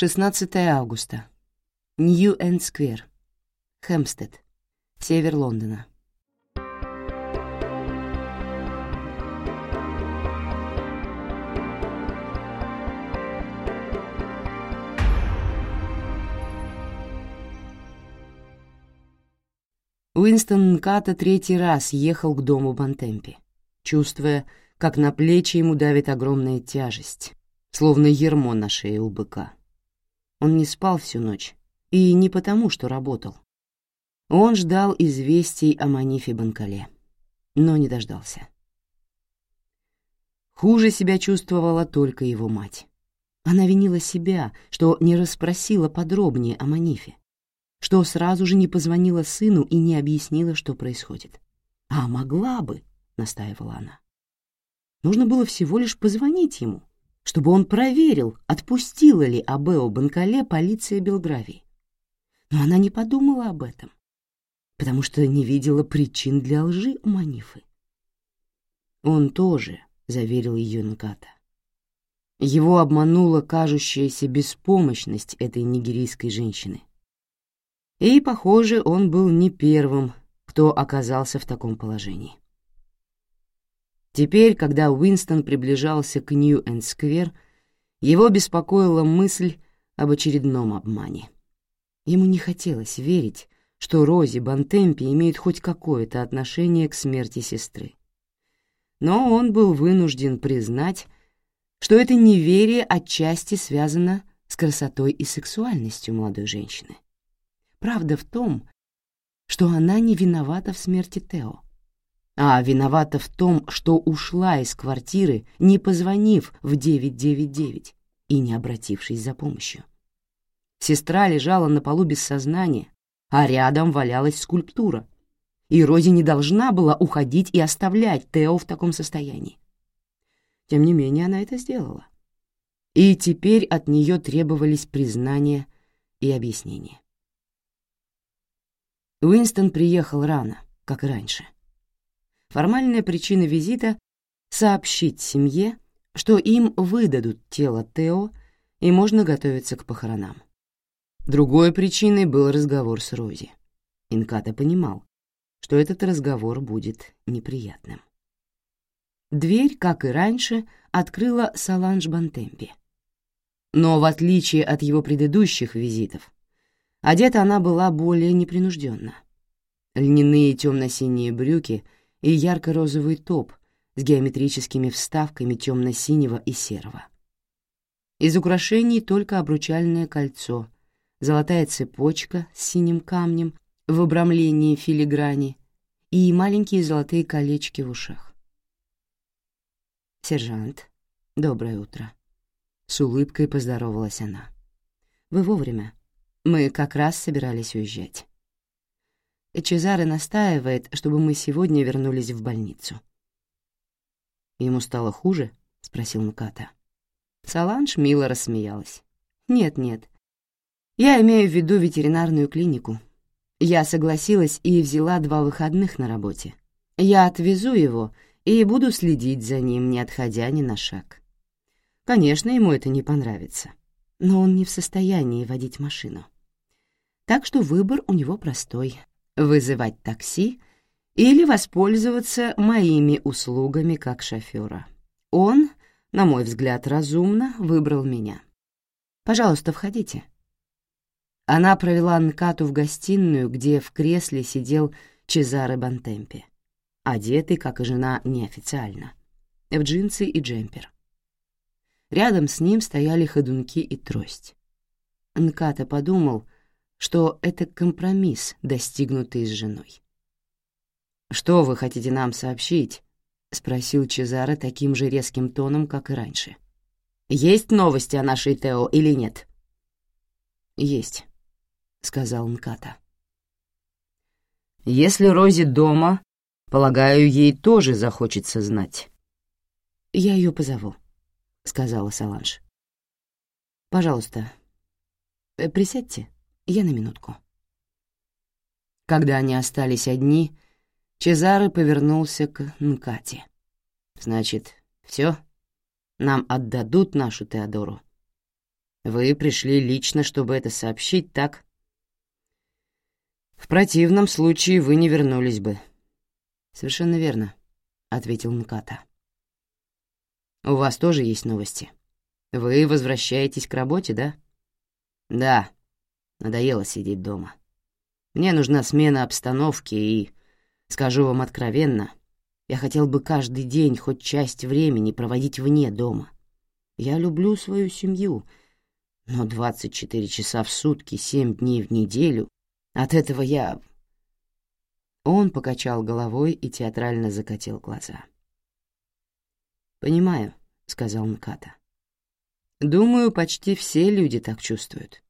16 августа. Нью-Энд-Сквер. Хэмпстед. Север Лондона. Уинстон Нката третий раз ехал к дому Бантемпи, чувствуя, как на плечи ему давит огромная тяжесть, словно ермо на шее у быка. Он не спал всю ночь, и не потому, что работал. Он ждал известий о Манифе Банкале, но не дождался. Хуже себя чувствовала только его мать. Она винила себя, что не расспросила подробнее о Манифе, что сразу же не позвонила сыну и не объяснила, что происходит. «А могла бы», — настаивала она. Нужно было всего лишь позвонить ему, чтобы он проверил, отпустила ли Абео Банкале полиция Белгравии. Но она не подумала об этом, потому что не видела причин для лжи у Манифы. Он тоже заверил ее Нката. Его обманула кажущаяся беспомощность этой нигерийской женщины. И, похоже, он был не первым, кто оказался в таком положении. Теперь, когда Уинстон приближался к Нью-Энд-Сквер, его беспокоила мысль об очередном обмане. Ему не хотелось верить, что Рози Бантемпи имеет хоть какое-то отношение к смерти сестры. Но он был вынужден признать, что это неверие отчасти связано с красотой и сексуальностью молодой женщины. Правда в том, что она не виновата в смерти Тео, а виновата в том, что ушла из квартиры, не позвонив в 999 и не обратившись за помощью. Сестра лежала на полу без сознания, а рядом валялась скульптура, и Рози не должна была уходить и оставлять Тео в таком состоянии. Тем не менее, она это сделала. И теперь от нее требовались признания и объяснения. Уинстон приехал рано, как и раньше. Формальная причина визита — сообщить семье, что им выдадут тело Тео и можно готовиться к похоронам. Другой причиной был разговор с Рози. Инката понимал, что этот разговор будет неприятным. Дверь, как и раньше, открыла Саланж Бантемпи. Но в отличие от его предыдущих визитов, Одета она была более непринужденно. Льняные темно-синие брюки и ярко-розовый топ с геометрическими вставками темно-синего и серого. Из украшений только обручальное кольцо, золотая цепочка с синим камнем в обрамлении филиграни и маленькие золотые колечки в ушах. «Сержант, доброе утро», — с улыбкой поздоровалась она. «Вы вовремя. Мы как раз собирались уезжать. Чезаре настаивает, чтобы мы сегодня вернулись в больницу. «Ему стало хуже?» — спросил Муката. Саланж мило рассмеялась. «Нет-нет. Я имею в виду ветеринарную клинику. Я согласилась и взяла два выходных на работе. Я отвезу его и буду следить за ним, не отходя ни на шаг. Конечно, ему это не понравится, но он не в состоянии водить машину. Так что выбор у него простой — вызывать такси или воспользоваться моими услугами как шофера. Он, на мой взгляд, разумно выбрал меня. Пожалуйста, входите. Она провела Нкату в гостиную, где в кресле сидел Чезаре Бантемпе, одетый, как и жена, неофициально, в джинсы и джемпер. Рядом с ним стояли ходунки и трость. Нката подумал — что это компромисс, достигнутый с женой. «Что вы хотите нам сообщить?» — спросил Чезаро таким же резким тоном, как и раньше. «Есть новости о нашей Тео или нет?» «Есть», — сказал Нката. «Если Рози дома, полагаю, ей тоже захочется знать». «Я ее позову», — сказала Саланж. «Пожалуйста, э, присядьте». Я на минутку». Когда они остались одни, Чезаре повернулся к Нкате. «Значит, все? Нам отдадут нашу Теодору?» Вы пришли лично, чтобы это сообщить, так? В противном случае вы не вернулись бы. Совершенно верно, ответил Мката. У вас тоже есть новости. Вы возвращаетесь к работе, да? Да. Надоело сидеть дома. Мне нужна смена обстановки и, скажу вам откровенно, я хотел бы каждый день хоть часть времени проводить вне дома. Я люблю свою семью — но 24 часа в сутки, 7 дней в неделю, от этого я... Он покачал головой и театрально закатил глаза. «Понимаю», — сказал Мката. «Думаю, почти все люди так чувствуют».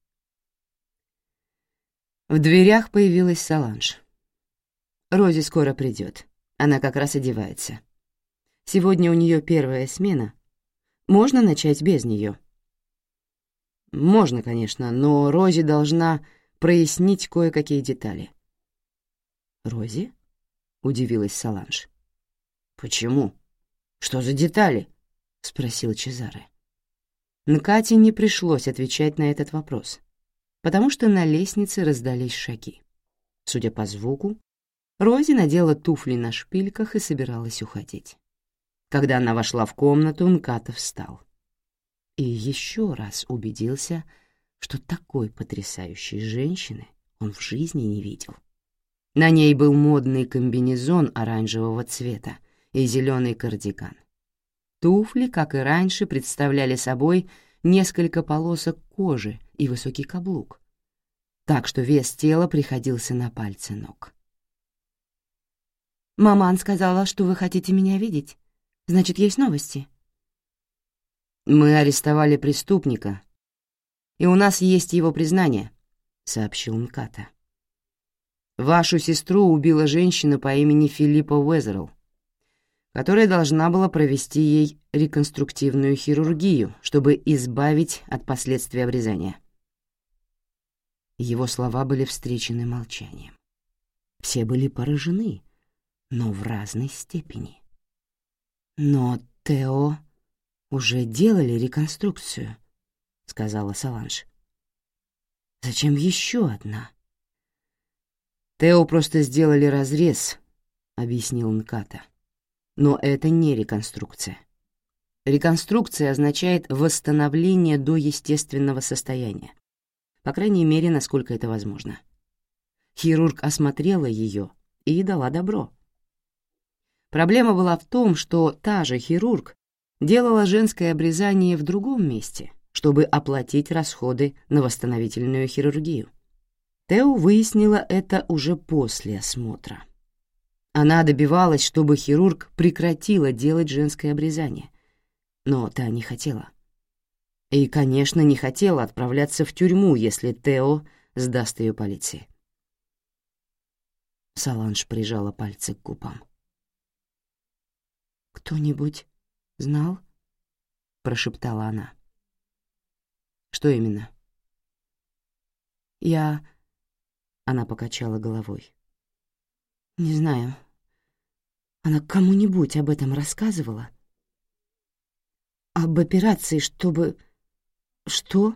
В дверях появилась Саланж. Рози скоро придет. Она как раз одевается. Сегодня у нее первая смена. Можно начать без нее. Можно, конечно, но Рози должна прояснить кое-какие детали. «Рози?» — удивилась Саланж. «Почему? Что за детали?» — спросил Чезаре. Кате не пришлось отвечать на этот вопрос, потому что на лестнице раздались шаги. Судя по звуку, Рози надела туфли на шпильках и собиралась уходить. Когда она вошла в комнату, Нката встал и еще раз убедился, что такой потрясающей женщины он в жизни не видел. На ней был модный комбинезон оранжевого цвета и зеленый кардиган. Туфли, как и раньше, представляли собой несколько полосок кожи и высокий каблук, так что вес тела приходился на пальцы ног. «Маман сказала, что вы хотите меня видеть. Значит, есть новости?» «Мы арестовали преступника, и у нас есть его признание», — сообщил Мката. «Вашу сестру убила женщина по имени Филиппа Уэзерл, которая должна была провести ей реконструктивную хирургию, чтобы избавить от последствий обрезания». Его слова были встречены молчанием. Все были поражены, но в разной степени. Но Тео уже делали реконструкцию», — сказала Саланж. «Зачем еще одна?» «Тео просто сделали разрез», — объяснил Нката. «Но это не реконструкция. Реконструкция означает восстановление до естественного состояния, по крайней мере, насколько это возможно. Хирург осмотрела ее и дала добро. Проблема была в том, что та же хирург делала женское обрезание в другом месте, чтобы оплатить расходы на восстановительную хирургию. Тео выяснила это уже после осмотра. Она добивалась, чтобы хирург прекратила делать женское обрезание, но та не хотела. И, конечно, не хотела отправляться в тюрьму, если Тео сдаст ее полиции. Саланж прижала пальцы к губам. «Кто-нибудь «Знал?» — прошептала она. «Что именно?» «Я...» — она покачала головой. «Не знаю. Она кому-нибудь об этом рассказывала?» «Об операции, чтобы...» «Что?»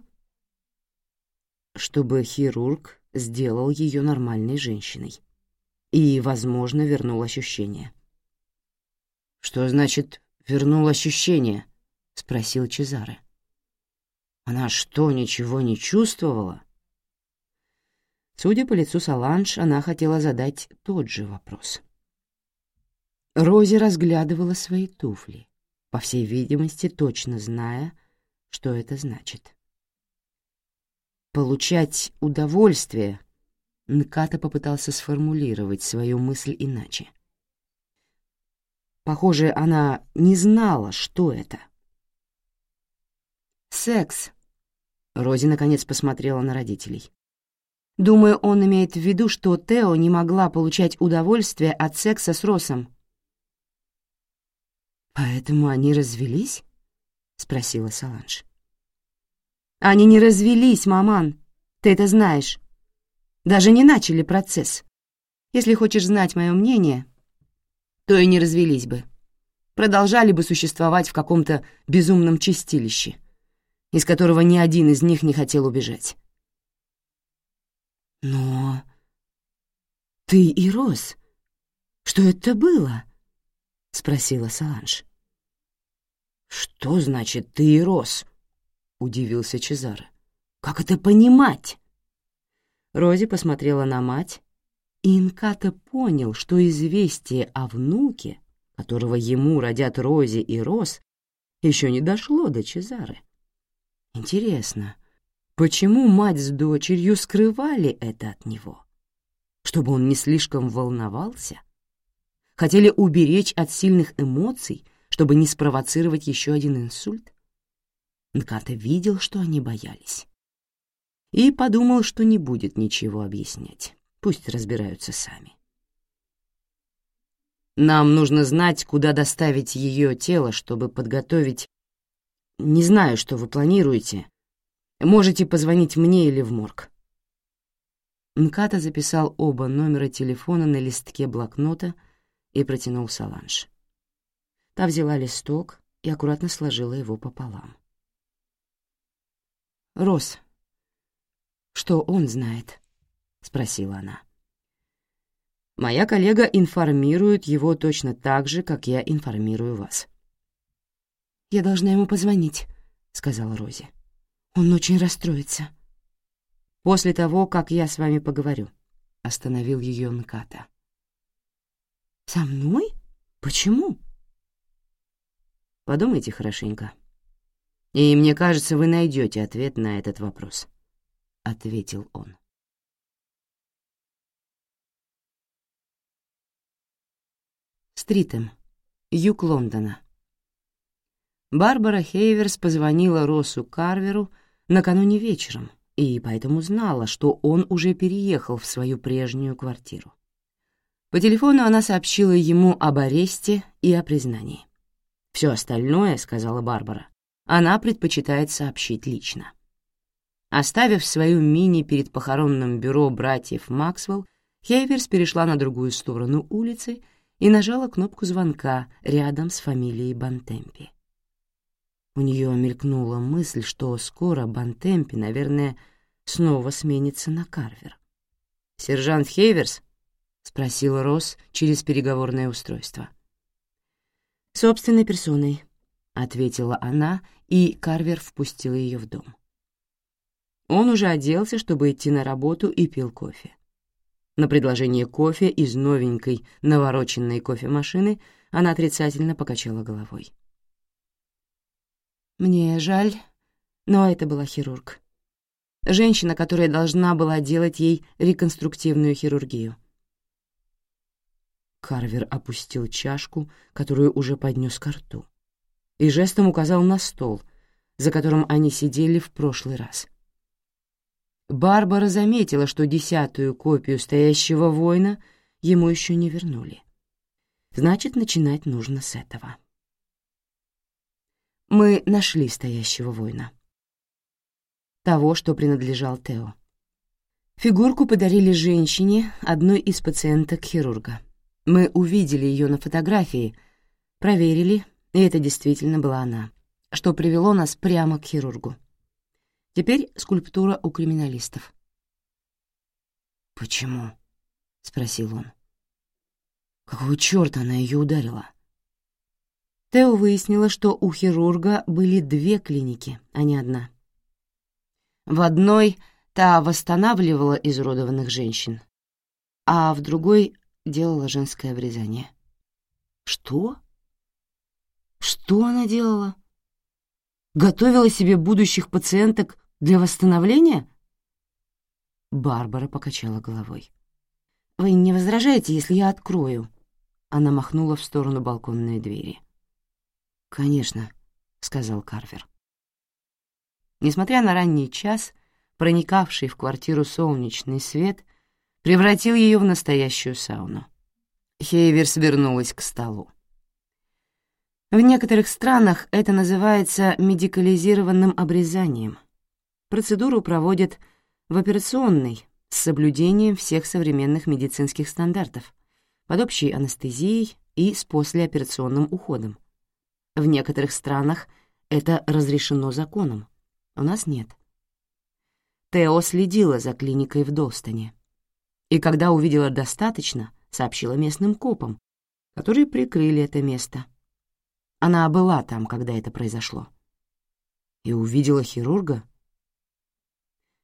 «Чтобы хирург сделал ее нормальной женщиной и, возможно, вернул ощущение». «Что значит вернул ощущение?» — спросил Чезаре. «Она что, ничего не чувствовала?» Судя по лицу Саланж, она хотела задать тот же вопрос. Рози разглядывала свои туфли, по всей видимости, точно зная, что это значит. «Получать удовольствие», — Нката попытался сформулировать свою мысль иначе — Похоже, она не знала, что это. «Секс», — Рози наконец посмотрела на родителей. «Думаю, он имеет в виду, что Тео не могла получать удовольствие от секса с Росом». «Поэтому они развелись?» — спросила Саланж. «Они не развелись, маман, ты это знаешь. Даже не начали процесс. Если хочешь знать мое мнение, то и не развелись бы. Продолжали бы существовать в каком-то безумном чистилище. из которого ни один из них не хотел убежать. «Но ты и Рос. Что это было?» — спросила Саланж. «Что значит «ты и Рос»?» — удивился Чезаре. «Как это понимать?» Рози посмотрела на мать, и Инката понял, что известие о внуке, которого ему родят Рози и Рос, еще не дошло до Чезары. Интересно, почему мать с дочерью скрывали это от него? Чтобы он не слишком волновался? Хотели уберечь от сильных эмоций, чтобы не спровоцировать еще один инсульт? Нката видел, что они боялись. И подумал, что не будет ничего объяснять. Пусть разбираются сами. Нам нужно знать, куда доставить ее тело, чтобы подготовить... Не знаю, что вы планируете. Можете позвонить мне или в морг. Мката записал оба номера телефона на листке блокнота и протянул Саланж. Та взяла листок и аккуратно сложила его пополам. «Рос, что он знает?» — спросила она. «Моя коллега информирует его точно так же, как я информирую вас». «Я должна ему позвонить», — сказала Рози. «Он очень расстроится». «После того, как я с вами поговорю», — остановил ее Мката. «Со мной? Почему?» Подумайте хорошенько. И мне кажется, вы найдете ответ на этот вопрос», — ответил он. Стритем, юг Лондона. Барбара Хейверс позвонила Россу Карверу накануне вечером и поэтому знала, что он уже переехал в свою прежнюю квартиру. По телефону она сообщила ему об аресте и о признании. Все остальное, — сказала Барбара, — она предпочитает сообщить лично. Оставив свою мини перед похоронным бюро братьев Максвелл, Хейверс перешла на другую сторону улицы и нажала кнопку звонка рядом с фамилией Бантемпи. У нее мелькнула мысль, что скоро Бантемпи, наверное, снова сменится на Карвер. «Сержант Хейверс?» — спросил Росс через переговорное устройство. — «Собственной персоной», — ответила она, и Карвер впустил ее в дом. Он уже оделся, чтобы идти на работу, и пил кофе. На предложение кофе из новенькой навороченной кофемашины она отрицательно покачала головой. «Мне жаль, но это была хирург. Женщина, которая должна была делать ей реконструктивную хирургию. Карвер опустил чашку, которую уже поднес ко рту, и жестом указал на стол, за которым они сидели в прошлый раз. Барбара заметила, что десятую копию стоящего воина ему еще не вернули. Значит, начинать нужно с этого. Мы нашли стоящего воина. Того, что принадлежал Тео. Фигурку подарили женщине, одной из пациенток хирурга. Мы увидели ее на фотографии, проверили, и это действительно была она, что привело нас прямо к хирургу. Теперь скульптура у криминалистов. «Почему?» — спросил он. «Какого черта она ее ударила?» Тео выяснила, что у хирурга были две клиники, а не одна. В одной та восстанавливала изуродованных женщин, а в другой делала женское обрезание. Что? Что она делала? Готовила себе будущих пациенток для восстановления? Барбара покачала головой. «Вы не возражаете, если я открою?» Она махнула в сторону балконной двери. «Конечно», — сказал Карвер. Несмотря на ранний час, проникавший в квартиру солнечный свет превратил ее в настоящую сауну. Хейверс вернулась к столу. В некоторых странах это называется медикализированным обрезанием. Процедуру проводят в операционной с соблюдением всех современных медицинских стандартов, под общей анестезией и с послеоперационным уходом. В некоторых странах это разрешено законом. У нас нет. Тео следила за клиникой в Достоне. И когда увидела достаточно, сообщила местным копам, которые прикрыли это место. Она была там, когда это произошло. И увидела хирурга?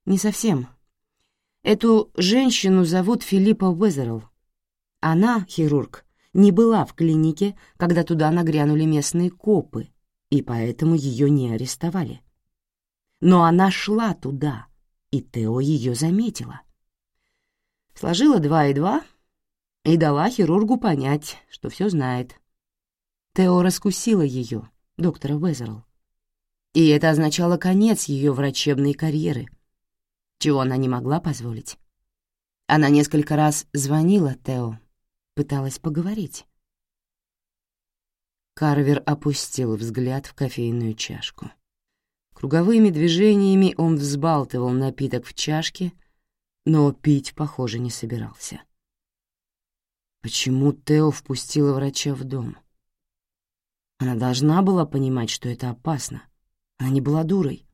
Не совсем. Эту женщину зовут Филиппа Уэзерл. Она, хирург, не была в клинике, когда туда нагрянули местные копы, и поэтому ее не арестовали. Но она шла туда, и Тео ее заметила. Сложила два и два и дала хирургу понять, что все знает. Тео раскусила ее, доктора Уэзерл. И это означало конец ее врачебной карьеры, чего она не могла позволить. Она несколько раз звонила Тео, пыталась поговорить. Карвер опустил взгляд в кофейную чашку. Круговыми движениями он взбалтывал напиток в чашке, но пить, похоже, не собирался. Почему Тео впустила врача в дом? Она должна была понимать, что это опасно. Она не была дурой.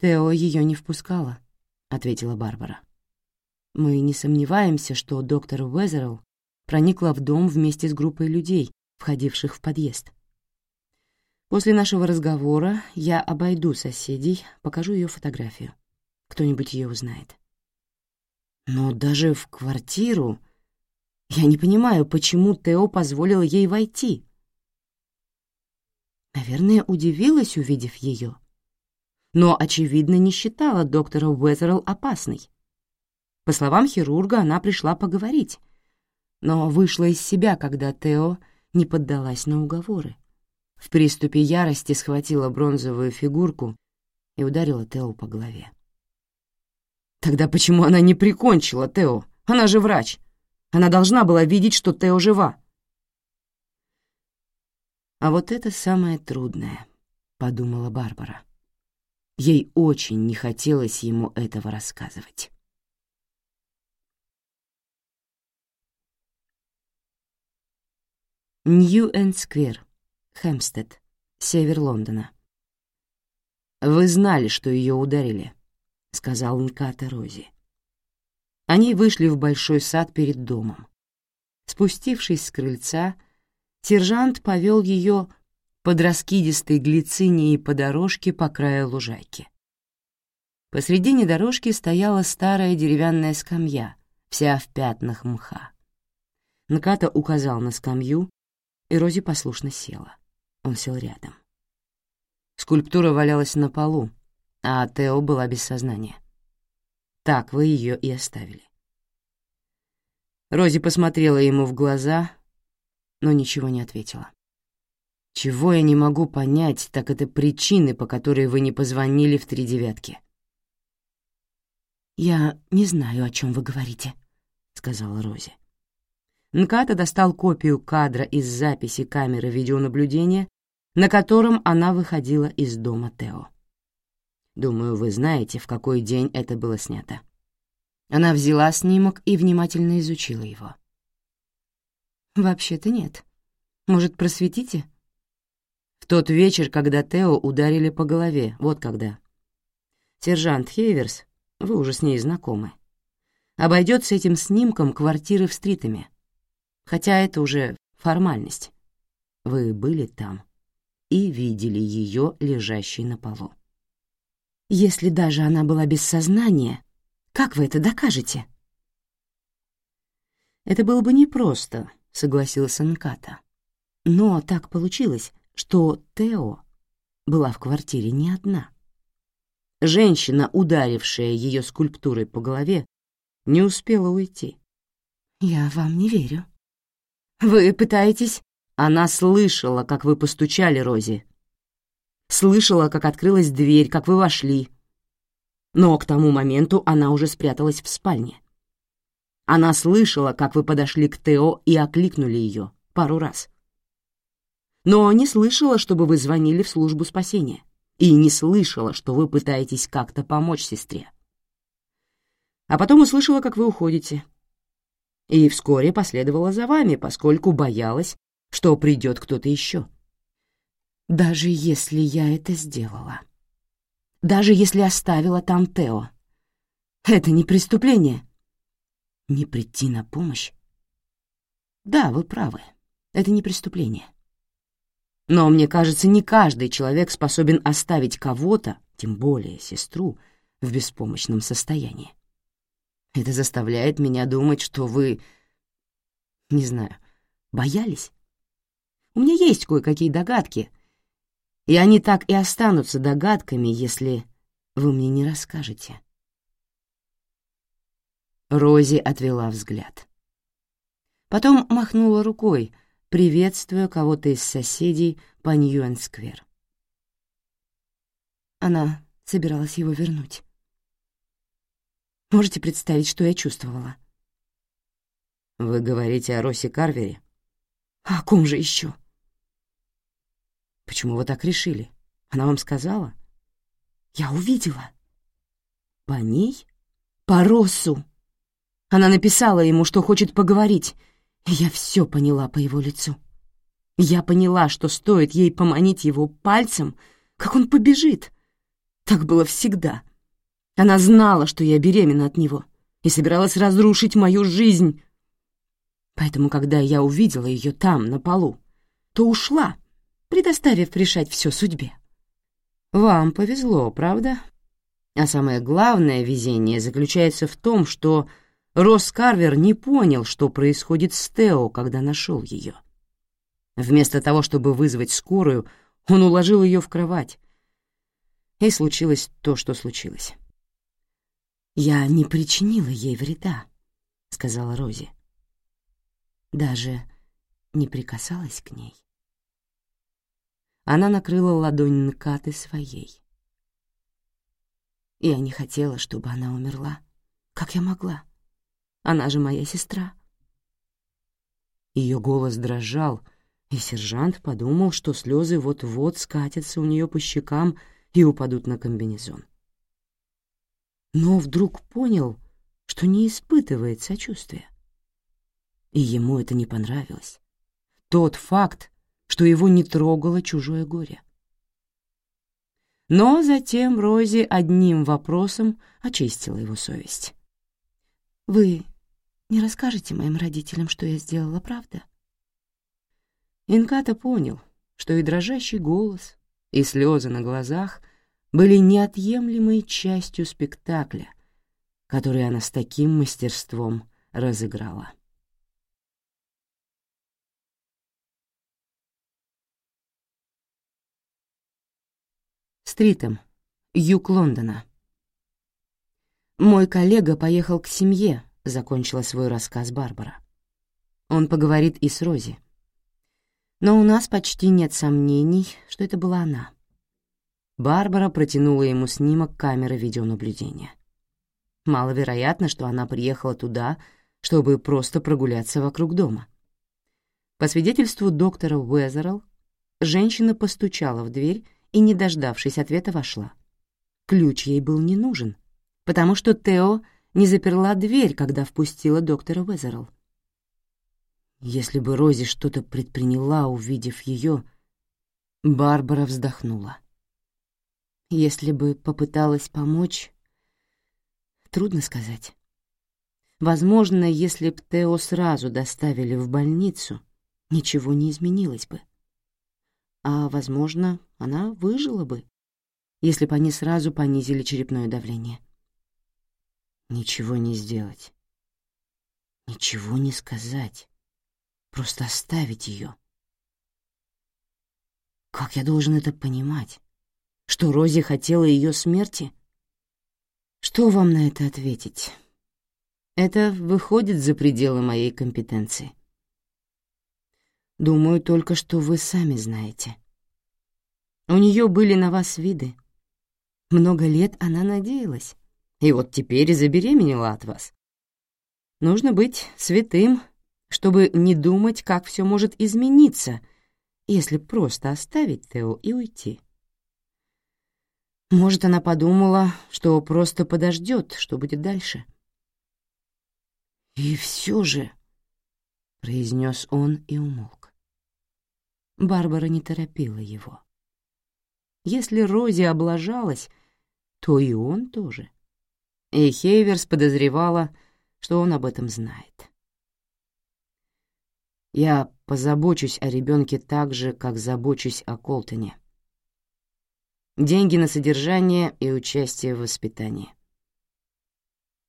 «Тео ее не впускала», — ответила Барбара. «Мы не сомневаемся, что доктор Уэзерл проникла в дом вместе с группой людей, входивших в подъезд. После нашего разговора я обойду соседей, покажу ее фотографию. Кто-нибудь ее узнает. Но даже в квартиру... Я не понимаю, почему Тео позволил ей войти. Наверное, удивилась, увидев ее. Но, очевидно, не считала доктора Уэзерл опасной. По словам хирурга, она пришла поговорить, но вышла из себя, когда Тео не поддалась на уговоры. В приступе ярости схватила бронзовую фигурку и ударила Тео по голове. Тогда почему она не прикончила Тео? Она же врач. Она должна была видеть, что Тео жива. А вот это самое трудное, — подумала Барбара. Ей очень не хотелось ему этого рассказывать. Нью-Энд-Сквер, Хэмпстед, север Лондона. «Вы знали, что ее ударили», — сказал Нката Рози. Они вышли в большой сад перед домом. Спустившись с крыльца, сержант повел ее под раскидистой глицинией по дорожке по краю лужайки. Посредине дорожки стояла старая деревянная скамья, вся в пятнах мха. Нката указал на скамью, и Рози послушно села. Он сел рядом. Скульптура валялась на полу, а Тео была без сознания. Так вы ее и оставили. Рози посмотрела ему в глаза, но ничего не ответила. «Чего я не могу понять, так это причины, по которой вы не позвонили в три девятки». «Я не знаю, о чем вы говорите», — сказала Рози. Нката достал копию кадра из записи камеры видеонаблюдения на котором она выходила из дома Тео. Думаю, вы знаете, в какой день это было снято. Она взяла снимок и внимательно изучила его. «Вообще-то нет. Может, просветите?» «В тот вечер, когда Тео ударили по голове, вот когда. Сержант Хейверс, вы уже с ней знакомы, обойдет с этим снимком квартиры в Стритами, хотя это уже формальность. Вы были там?» и видели ее лежащей на полу. «Если даже она была без сознания, как вы это докажете?» «Это было бы непросто», — согласился Нката. «Но так получилось, что Тео была в квартире не одна. Женщина, ударившая ее скульптурой по голове, не успела уйти». «Я вам не верю. Вы пытаетесь она слышала, как вы постучали, Рози. Слышала, как открылась дверь, как вы вошли. Но к тому моменту она уже спряталась в спальне. Она слышала, как вы подошли к Тео и окликнули ее пару раз. Но не слышала, чтобы вы звонили в службу спасения. И не слышала, что вы пытаетесь как-то помочь сестре. А потом услышала, как вы уходите. И вскоре последовала за вами, поскольку боялась, что придет кто-то еще. Даже если я это сделала. даже если оставила там Тео. Это не преступление. Не прийти на помощь? Да, вы правы, это не преступление. Но, мне кажется, не каждый человек способен оставить кого-то, тем более сестру, в беспомощном состоянии. Это заставляет меня думать, что вы, не знаю, боялись. У меня есть кое-какие догадки, и они так и останутся догадками, если вы мне не расскажете. Рози отвела взгляд. Потом махнула рукой, приветствуя кого-то из соседей по Ньюэн-сквер. Она собиралась его вернуть. Можете представить, что я чувствовала? Вы говорите о Росе Карвере? О ком же еще? Почему вы так решили? Она вам сказала? Я увидела. По ней? По Росу. Она написала ему, что хочет поговорить, я все поняла по его лицу. Я поняла, что стоит ей поманить его пальцем, как он побежит. Так было всегда. Она знала, что я беременна от него, и собиралась разрушить мою жизнь. Поэтому, когда я увидела ее там, на полу, то ушла, предоставив решать все судьбе. Вам повезло, правда? А самое главное везение заключается в том, что Росс Карвер не понял, что происходит с Тео, когда нашел ее. Вместо того, чтобы вызвать скорую, он уложил ее в кровать. И случилось то, что случилось. «Я не причинила ей вреда», — сказала Рози. Даже не прикасалась к ней. Она накрыла ладонь Накаты своей. Я не хотела, чтобы она умерла. Как я могла? Она же моя сестра. Ее голос дрожал, и сержант подумал, что слезы вот-вот скатятся у нее по щекам и упадут на комбинезон но вдруг понял, что не испытывает сочувствия. И ему это не понравилось. Тот факт, что его не трогало чужое горе. Но затем Рози одним вопросом очистила его совесть. «Вы не расскажете моим родителям, что я сделала, правда?» Инката понял, что и дрожащий голос, и слезы на глазах — были неотъемлемой частью спектакля, который она с таким мастерством разыграла. Стритом, юг Лондона. «Мой коллега поехал к семье», — закончила свой рассказ Барбара. «Он поговорит и с Рози. Но у нас почти нет сомнений, что это была она». Барбара протянула ему снимок камеры видеонаблюдения. Маловероятно, что она приехала туда, чтобы просто прогуляться вокруг дома. По свидетельству доктора Уэзерл, женщина постучала в дверь и, не дождавшись ответа, вошла. Ключ ей был не нужен, потому что Тео не заперла дверь, когда впустила доктора Уэзерл. Если бы Рози что-то предприняла, увидев ее, Барбара вздохнула. Если бы попыталась помочь, трудно сказать. Возможно, если б Тео сразу доставили в больницу, ничего не изменилось бы. А, возможно, она выжила бы, если бы они сразу понизили черепное давление. Ничего не сделать. Ничего не сказать. Просто оставить ее. Как я должен это понимать? Что Рози хотела ее смерти? Что вам на это ответить? Это выходит за пределы моей компетенции. Думаю только, что вы сами знаете. У нее были на вас виды. Много лет она надеялась, и вот теперь забеременела от вас. Нужно быть святым, чтобы не думать, как все может измениться, если просто оставить Тео и уйти. Может, она подумала, что просто подождет, что будет дальше. «И все же», — произнес он и умолк. Барбара не торопила его. Если Рози облажалась, то и он тоже. И Хейверс подозревала, что он об этом знает. Я позабочусь о ребенке так же, как забочусь о Колтоне. Деньги на содержание и участие в воспитании.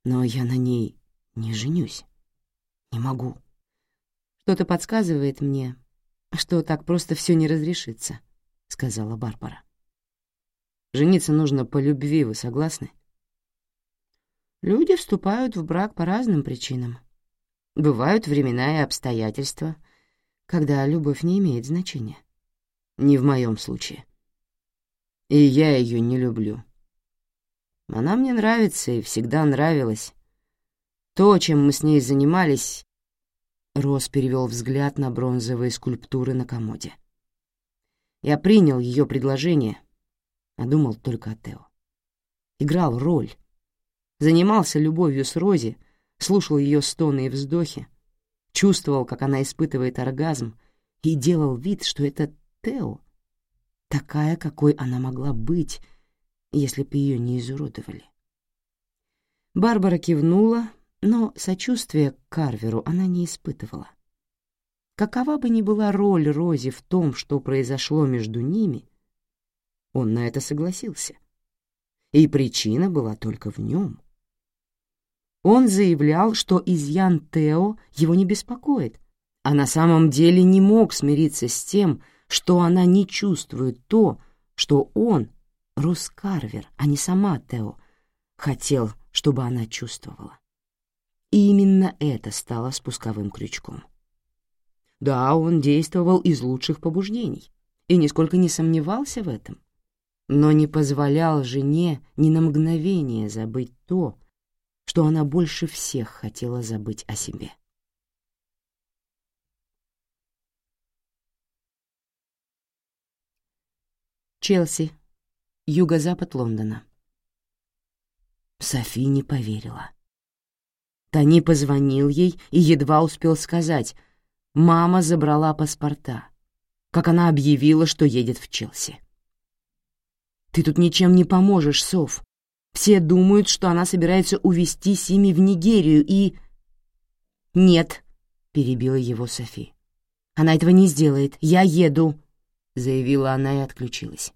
Но я на ней не женюсь. Не могу. Что-то подсказывает мне, что так просто все не разрешится, — сказала Барбара. Жениться нужно по любви, вы согласны? Люди вступают в брак по разным причинам. Бывают времена и обстоятельства, когда любовь не имеет значения. Не в моем случае. И я ее не люблю. Она мне нравится и всегда нравилась. То, чем мы с ней занимались... Рос перевел взгляд на бронзовые скульптуры на комоде. Я принял ее предложение, а думал только о Тео. Играл роль. Занимался любовью с Рози, слушал ее стоны и вздохи, чувствовал, как она испытывает оргазм, и делал вид, что это Тео, такая, какой она могла быть, если бы ее не изуродовали. Барбара кивнула, но сочувствия к Карверу она не испытывала. Какова бы ни была роль Рози в том, что произошло между ними, он на это согласился. И причина была только в нем. Он заявлял, что изъян Тео его не беспокоит, а на самом деле не мог смириться с тем, что она не чувствует то, что он, Рус Карвер, а не сама Тео, хотел, чтобы она чувствовала. И именно это стало спусковым крючком. Да, он действовал из лучших побуждений и нисколько не сомневался в этом, но не позволял жене ни на мгновение забыть то, что она больше всех хотела забыть о себе. Челси, юго-запад Лондона. Софи не поверила. Тони позвонил ей и едва успел сказать, мама забрала паспорта, как она объявила, что едет в Челси. «Ты тут ничем не поможешь, Соф. Все думают, что она собирается увезти Сими в Нигерию и...» «Нет», — перебила его Софи. «Она этого не сделает. Я еду», — заявила она и отключилась.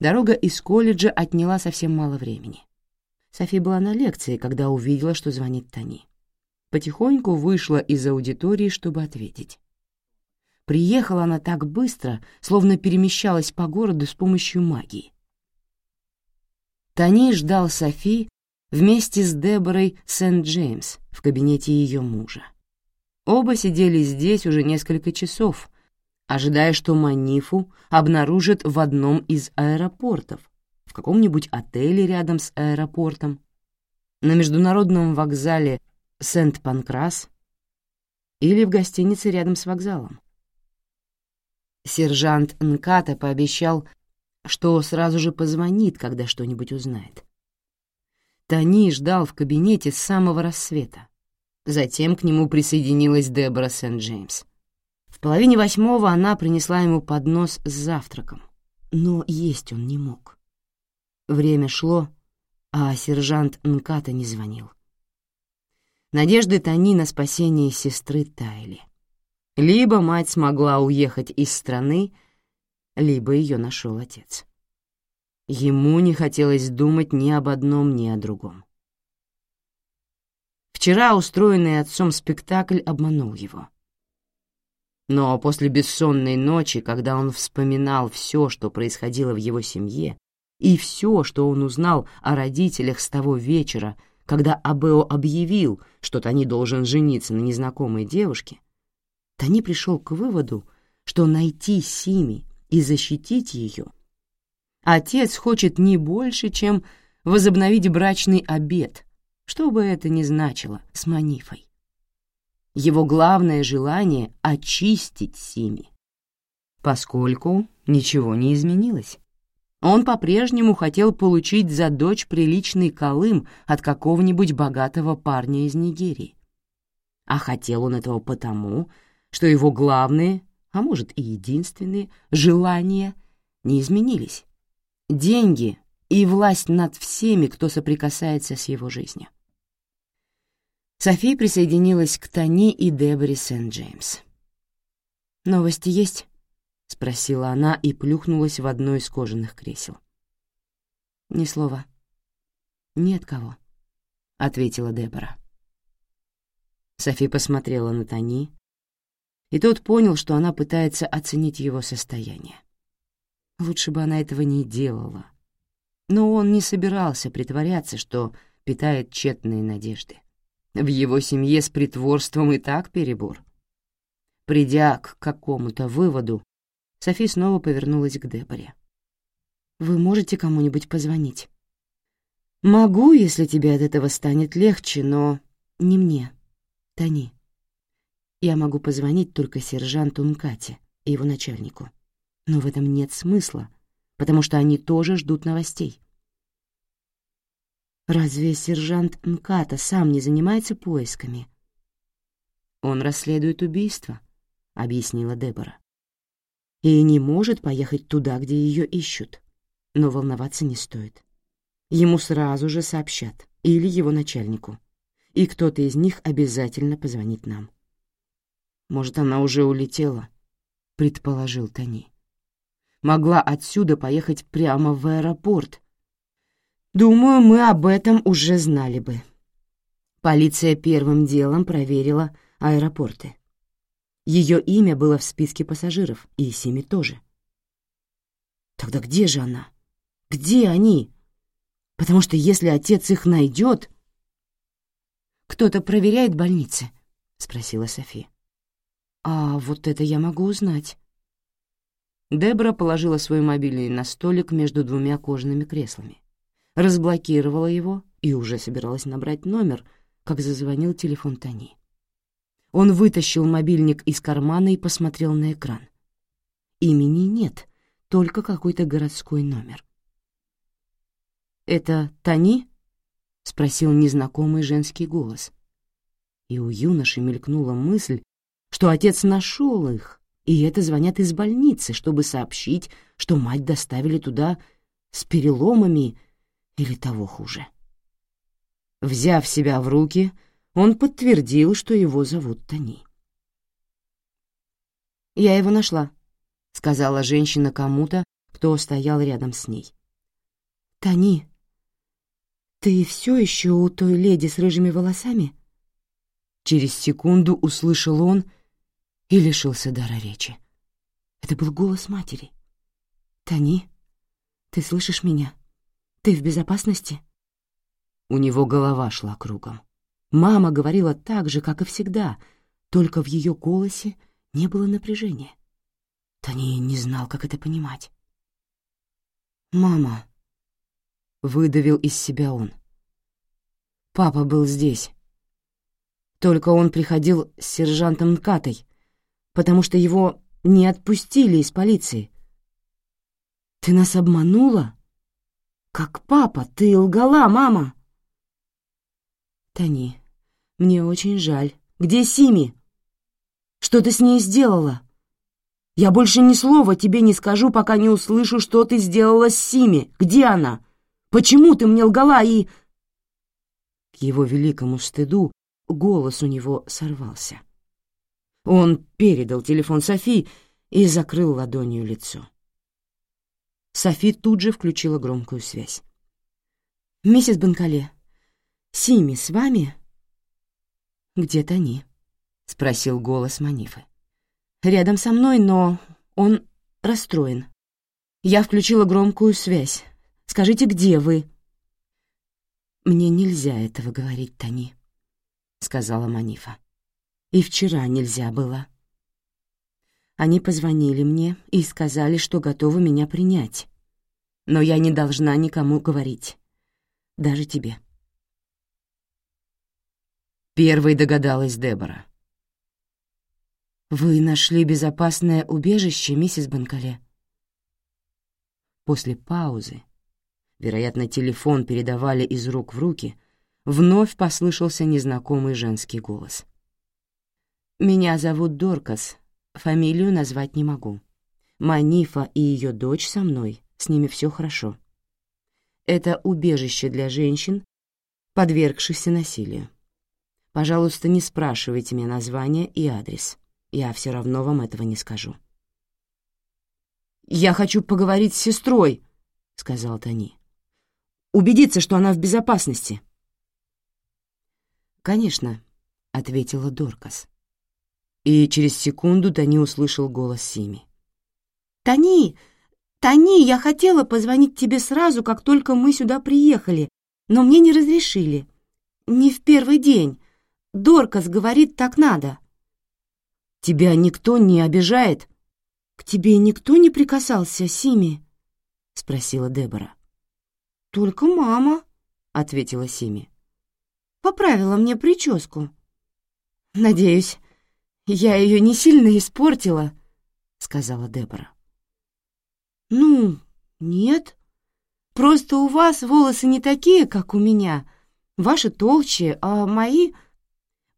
Дорога из колледжа отняла совсем мало времени. Софи была на лекции, когда увидела, что звонит Тони. Потихоньку вышла из аудитории, чтобы ответить. Приехала она так быстро, словно перемещалась по городу с помощью магии. Тони ждал Софи вместе с Деборой Сент-Джеймс в кабинете ее мужа. Оба сидели здесь уже несколько часов, ожидая, что Манифу обнаружат в одном из аэропортов, в каком-нибудь отеле рядом с аэропортом, на международном вокзале Сент-Панкрас или в гостинице рядом с вокзалом. Сержант Нката пообещал что сразу же позвонит, когда что-нибудь узнает. Тони ждал в кабинете с самого рассвета. Затем к нему присоединилась Дебора Сент-Джеймс. В половине восьмого она принесла ему поднос с завтраком, но есть он не мог. Время шло, а сержант Нката не звонил. Надежды Тони на спасение сестры таяли. Либо мать смогла уехать из страны, либо ее нашел отец. Ему не хотелось думать ни об одном, ни о другом. Вчера устроенный отцом спектакль обманул его. Но после бессонной ночи, когда он вспоминал все, что происходило в его семье, и все, что он узнал о родителях с того вечера, когда Абео объявил, что Тони должен жениться на незнакомой девушке, Тони пришел к выводу, что найти Сими и защитить ее. Отец хочет не больше, чем возобновить брачный обет, что бы это ни значило, с Манифой. Его главное желание — очистить Сими, поскольку ничего не изменилось. Он по-прежнему хотел получить за дочь приличный колым от какого-нибудь богатого парня из Нигерии. А хотел он этого потому, что его главные а может и единственные, желания не изменились. Деньги и власть над всеми, кто соприкасается с его жизнью. Софи присоединилась к Тони и Деборе Сент-Джеймс. «Новости есть?» — спросила она и плюхнулась в одно из кожаных кресел. «Ни слова». «Нет кого», — ответила Дебора. Софи посмотрела на Тони, и тот понял, что она пытается оценить его состояние. Лучше бы она этого не делала. Но он не собирался притворяться, что питает тщетные надежды. В его семье с притворством и так перебор. Придя к какому-то выводу, Софи снова повернулась к Деборе. «Вы можете кому-нибудь позвонить?» «Могу, если тебе от этого станет легче, но не мне, Тони. Я могу позвонить только сержанту Нкате и его начальнику. Но в этом нет смысла, потому что они тоже ждут новостей. Разве сержант Нката сам не занимается поисками? Он расследует убийство, — объяснила Дебора. И не может поехать туда, где ее ищут. Но волноваться не стоит. Ему сразу же сообщат, или его начальнику, и кто-то из них обязательно позвонит нам. Может, она уже улетела, предположил Тони. Могла отсюда поехать прямо в аэропорт. Думаю, мы об этом уже знали бы. Полиция первым делом проверила аэропорты. Ее имя было в списке пассажиров, и Сими тоже. Тогда где же она? Где они? потому что если отец их найдет... «Кто-то проверяет больницы?» — спросила Софи. «А вот это я могу узнать». Дебра положила свой мобильный на столик между двумя кожаными креслами, разблокировала его и уже собиралась набрать номер, как зазвонил телефон Тони. Он вытащил мобильник из кармана и посмотрел на экран. Имени нет, только какой-то городской номер. «Это Тони?» — спросил незнакомый женский голос. И у юноши мелькнула мысль, что отец нашел их, и это звонят из больницы, чтобы сообщить, что мать доставили туда с переломами или того хуже. Взяв себя в руки, он подтвердил, что его зовут Тони. «Я его нашла», — сказала женщина кому-то, кто стоял рядом с ней. «Тони, «Ты все еще у той леди с рыжими волосами?» Через секунду услышал он и лишился дара речи. Это был голос матери. «Тони, ты слышишь меня? Ты в безопасности?» У него голова шла кругом. Мама говорила так же, как и всегда, только в ее голосе не было напряжения. Тони не знал, как это понимать. «Мама», — выдавил из себя он. «Папа был здесь. Только он приходил с сержантом Нкатой, потому что его не отпустили из полиции. Ты нас обманула? Как папа, ты лгала, мама!» «Тони, мне очень жаль. Где Сими? Что ты с ней сделала?» «Я больше ни слова тебе не скажу, пока не услышу, что ты сделала с Сими. Где она?» Почему ты мне лгала и...» К его великому стыду голос у него сорвался. Он передал телефон Софи и закрыл ладонью лицо. Софи тут же включила громкую связь. «Миссис Банкале, Сими с вами?» «Где-то они», — спросил голос Манифы. «Рядом со мной, но он расстроен. Я включила громкую связь. Скажите, где вы?» «Мне нельзя этого говорить, Тони», — сказала Манифа. «И вчера нельзя было. Они позвонили мне и сказали, что готовы меня принять. Но я не должна никому говорить, даже тебе». Первой догадалась Дебора. «Вы нашли безопасное убежище, миссис Банкале?» После паузы вероятно, телефон передавали из рук в руки, вновь послышался незнакомый женский голос. «Меня зовут Доркас, фамилию назвать не могу. Манифа и ее дочь со мной, с ними все хорошо. Это убежище для женщин, подвергшихся насилию. Пожалуйста, не спрашивайте меня название и адрес. Я все равно вам этого не скажу. «Я хочу поговорить с сестрой», — сказал Тони. «Убедиться, что она в безопасности». «Конечно», — ответила Доркас. И через секунду Тони услышал голос Сими. «Тони! Тони, я хотела позвонить тебе сразу, как только мы сюда приехали, но мне не разрешили. Не в первый день. Доркас говорит, так надо». «Тебя никто не обижает?» «К тебе никто не прикасался, Сими?» — спросила Дебора. «Только мама», — ответила Сими. «Поправила мне прическу». «Надеюсь, я ее не сильно испортила», — сказала Дебора. «Ну, нет. Просто у вас волосы не такие, как у меня. Ваши толще, а мои...»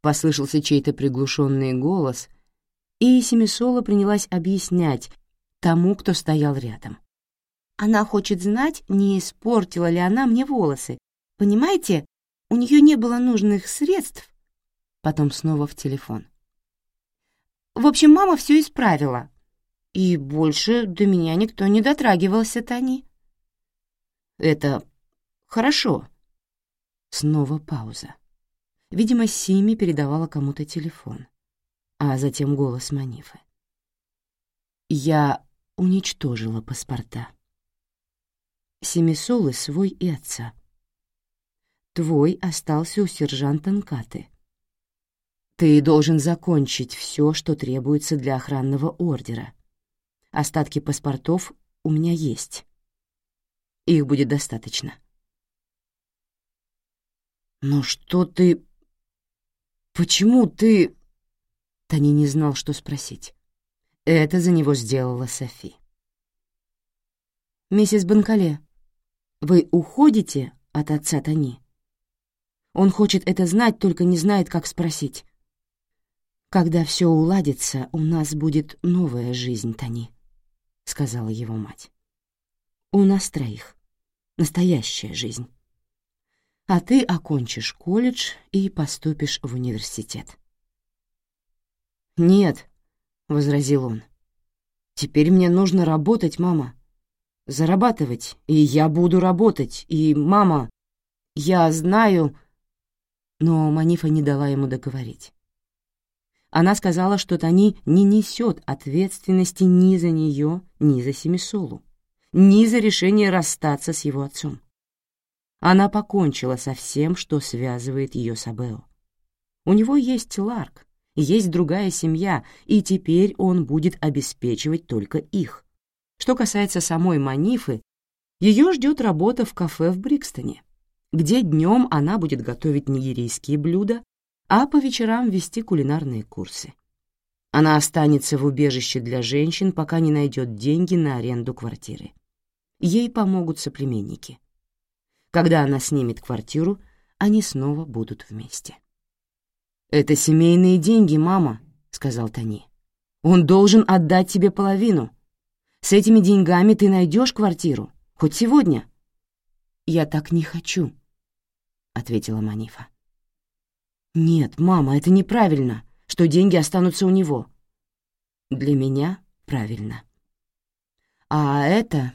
Послышался чей-то приглушенный голос, и Семисола принялась объяснять тому, кто стоял рядом. «Она хочет знать, не испортила ли она мне волосы. Понимаете, у нее не было нужных средств». Потом снова в телефон. «В общем, мама все исправила. И больше до меня никто не дотрагивался, Тани. Это хорошо. Снова пауза. Видимо, Сими передавала кому-то телефон, а затем голос Манифы. Я уничтожила паспорта. Семисолы свой и отца. Твой остался у сержанта Нкаты. Ты должен закончить все, что требуется для охранного ордера — Остатки паспортов у меня есть. Их будет достаточно. «Но что ты... Почему ты...» Тони не знал, что спросить. Это за него сделала Софи. «Миссис Банкале, вы уходите от отца Тони?» Он хочет это знать, только не знает, как спросить. «Когда все уладится, у нас будет новая жизнь, Тони» сказала его мать. «У нас троих. Настоящая жизнь. А ты окончишь колледж и поступишь в университет». «Нет», — возразил он. «Теперь мне нужно работать, мама. Зарабатывать, и я буду работать, и, мама, я знаю...» Но Манифа не дала ему договорить. Она сказала, что Тони не несет ответственности ни за нее, ни за Семисолу, ни за решение расстаться с его отцом. Она покончила со всем, что связывает ее с Абео. У него есть Ларк, есть другая семья, и теперь он будет обеспечивать только их. Что касается самой Манифы, ее ждет работа в кафе в Брикстоне, где днем она будет готовить нигерийские блюда, а по вечерам вести кулинарные курсы. Она останется в убежище для женщин, пока не найдет деньги на аренду квартиры. Ей помогут соплеменники. Когда она снимет квартиру, они снова будут вместе. «Это семейные деньги, мама», — сказал Тони. «Он должен отдать тебе половину. С этими деньгами ты найдешь квартиру, хоть сегодня». «Я так не хочу», — ответила Манифа. «Нет, мама, это неправильно, что деньги останутся у него». «Для меня правильно». «А это...»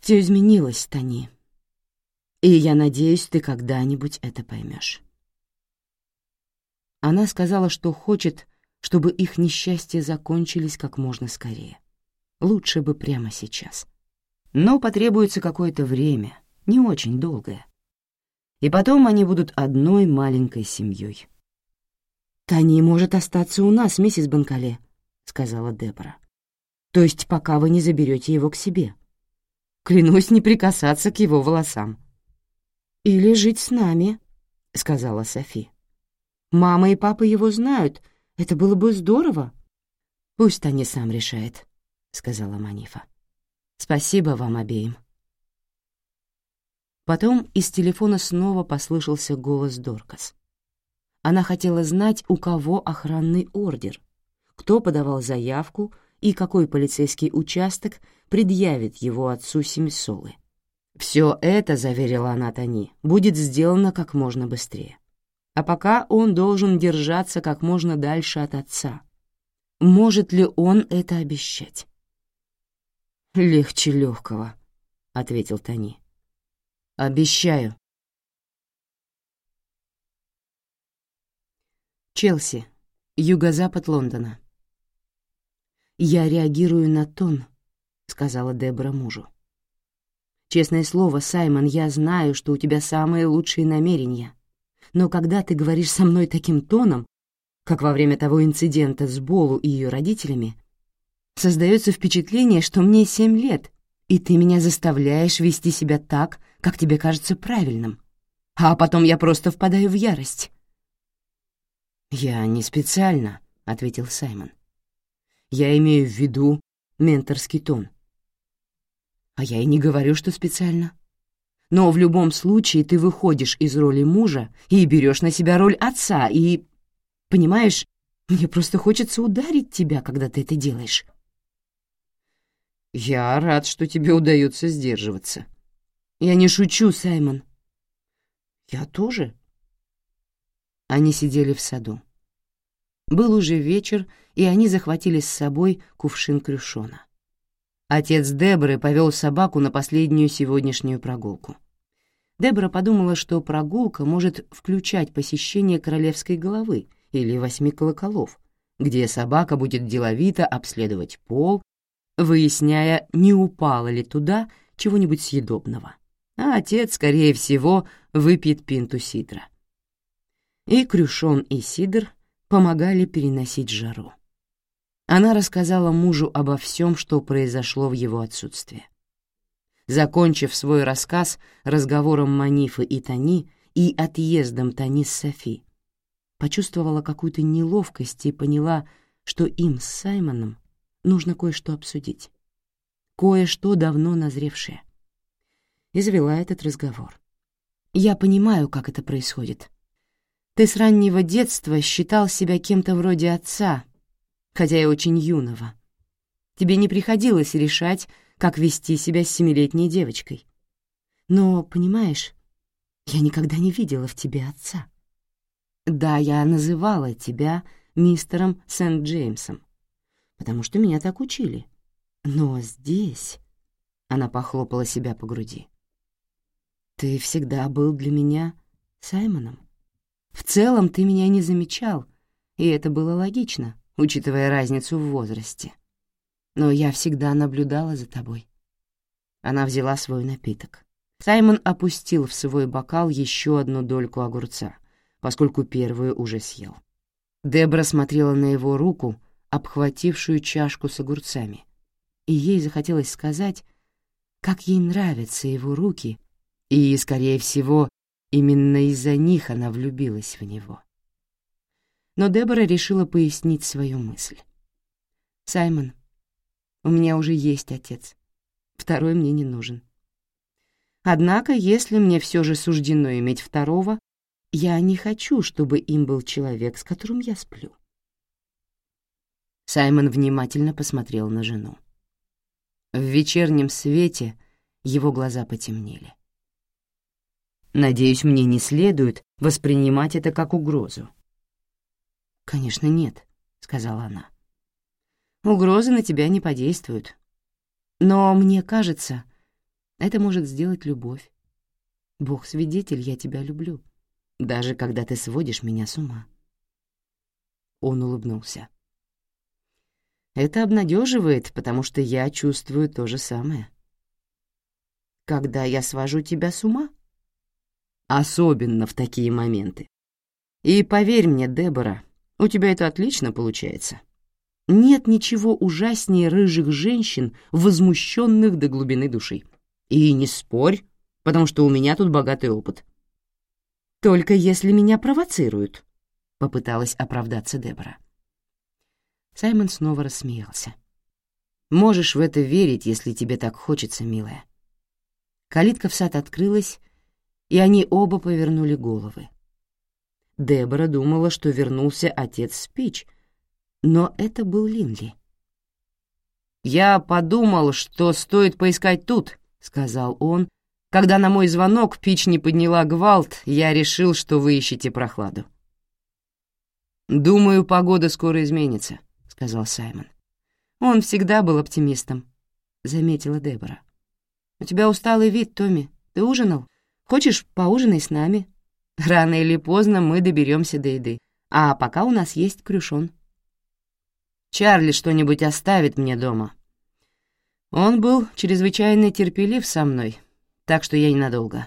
«Все изменилось, Тони. И я надеюсь, ты когда-нибудь это поймешь». Она сказала, что хочет, чтобы их несчастья закончились как можно скорее. Лучше бы прямо сейчас. Но потребуется какое-то время, не очень долгое и потом они будут одной маленькой семьей. «Тани может остаться у нас, миссис Банкале», — сказала Дебора. «То есть пока вы не заберете его к себе. Клянусь не прикасаться к его волосам». «Или жить с нами», — сказала Софи. «Мама и папа его знают. Это было бы здорово». «Пусть Тани сам решает», — сказала Манифа. «Спасибо вам обеим». Потом из телефона снова послышался голос Доркас. Она хотела знать, у кого охранный ордер, кто подавал заявку и какой полицейский участок предъявит его отцу Семисолы. Все это, заверила она Тони, будет сделано как можно быстрее. А пока он должен держаться как можно дальше от отца. Может ли он это обещать? «Легче легкого», — ответил Тони. «Обещаю». Челси, юго-запад Лондона. «Я реагирую на тон», — сказала Дебора мужу. «Честное слово, Саймон, я знаю, что у тебя самые лучшие намерения, но когда ты говоришь со мной таким тоном, как во время того инцидента с Болу и ее родителями, создается впечатление, что мне семь лет, и ты меня заставляешь вести себя так, как тебе кажется правильным, а потом я просто впадаю в ярость». «Я не специально», — ответил Саймон. «Я имею в виду менторский тон». «А я и не говорю, что специально. Но в любом случае ты выходишь из роли мужа и берешь на себя роль отца, и, понимаешь, мне просто хочется ударить тебя, когда ты это делаешь». «Я рад, что тебе удается сдерживаться». «Я не шучу, Саймон». «Я тоже», они сидели в саду. Был уже вечер, и они захватили с собой кувшин крюшона. Отец Деборы повел собаку на последнюю сегодняшнюю прогулку. Дебора подумала, что прогулка может включать посещение королевской головы или восьми колоколов, где собака будет деловито обследовать пол, выясняя, не упало ли туда чего-нибудь съедобного. А отец, скорее всего, выпьет пинту сидра и Крюшон и Сидор помогали переносить жару. Она рассказала мужу обо всем, что произошло в его отсутствие. Закончив свой рассказ разговором Манифы и Тони и отъездом Тони с Софи, почувствовала какую-то неловкость и поняла, что им с Саймоном нужно кое-что обсудить. Кое-что давно назревшее. И завела этот разговор. «Я понимаю, как это происходит», ты с раннего детства считал себя кем-то вроде отца, хотя и очень юного. Тебе не приходилось решать, как вести себя с семилетней девочкой. Но, понимаешь, я никогда не видела в тебе отца. Да, я называла тебя мистером Сент-Джеймсом, потому что меня так учили. Но здесь... Она похлопала себя по груди. Ты всегда был для меня Саймоном. В целом ты меня не замечал, и это было логично, учитывая разницу в возрасте. Но я всегда наблюдала за тобой. Она взяла свой напиток. Саймон опустил в свой бокал еще одну дольку огурца, поскольку первую уже съел. Дебра смотрела на его руку, обхватившую чашку с огурцами, и ей захотелось сказать, как ей нравятся его руки, и, скорее всего, Именно из-за них она влюбилась в него. Но Дебора решила пояснить свою мысль. «Саймон, у меня уже есть отец. Второй мне не нужен. Однако, если мне все же суждено иметь второго, я не хочу, чтобы им был человек, с которым я сплю». Саймон внимательно посмотрел на жену. В вечернем свете его глаза потемнели. Надеюсь, мне не следует воспринимать это как угрозу. «Конечно, нет», — сказала она. «Угрозы на тебя не подействуют. Но мне кажется, это может сделать любовь. Бог свидетель, я тебя люблю, даже когда ты сводишь меня с ума». Он улыбнулся. «Это обнадеживает, потому что я чувствую то же самое». «Когда я свожу тебя с ума?» Особенно в такие моменты. И поверь мне, Дебора, у тебя это отлично получается. Нет ничего ужаснее рыжих женщин, возмущенных до глубины души. И не спорь, потому что у меня тут богатый опыт. Только если меня провоцируют, — попыталась оправдаться Дебора. Саймон снова рассмеялся. «Можешь в это верить, если тебе так хочется, милая». Калитка в сад открылась, и они оба повернули головы. Дебора думала, что вернулся отец Спич, но это был Линли. «Я подумал, что стоит поискать тут», — сказал он, Когда на мой звонок Пич не подняла гвалт, я решил, что вы ищете прохладу. «Думаю, погода скоро изменится», — сказал Саймон. «Он всегда был оптимистом», — заметила Дебора. «У тебя усталый вид, Томми. Ты ужинал? Хочешь, поужинай с нами? Рано или поздно мы доберемся до еды, а пока у нас есть крюшон». «Чарли что-нибудь оставит мне дома». Он был чрезвычайно терпелив со мной, так что я ненадолго.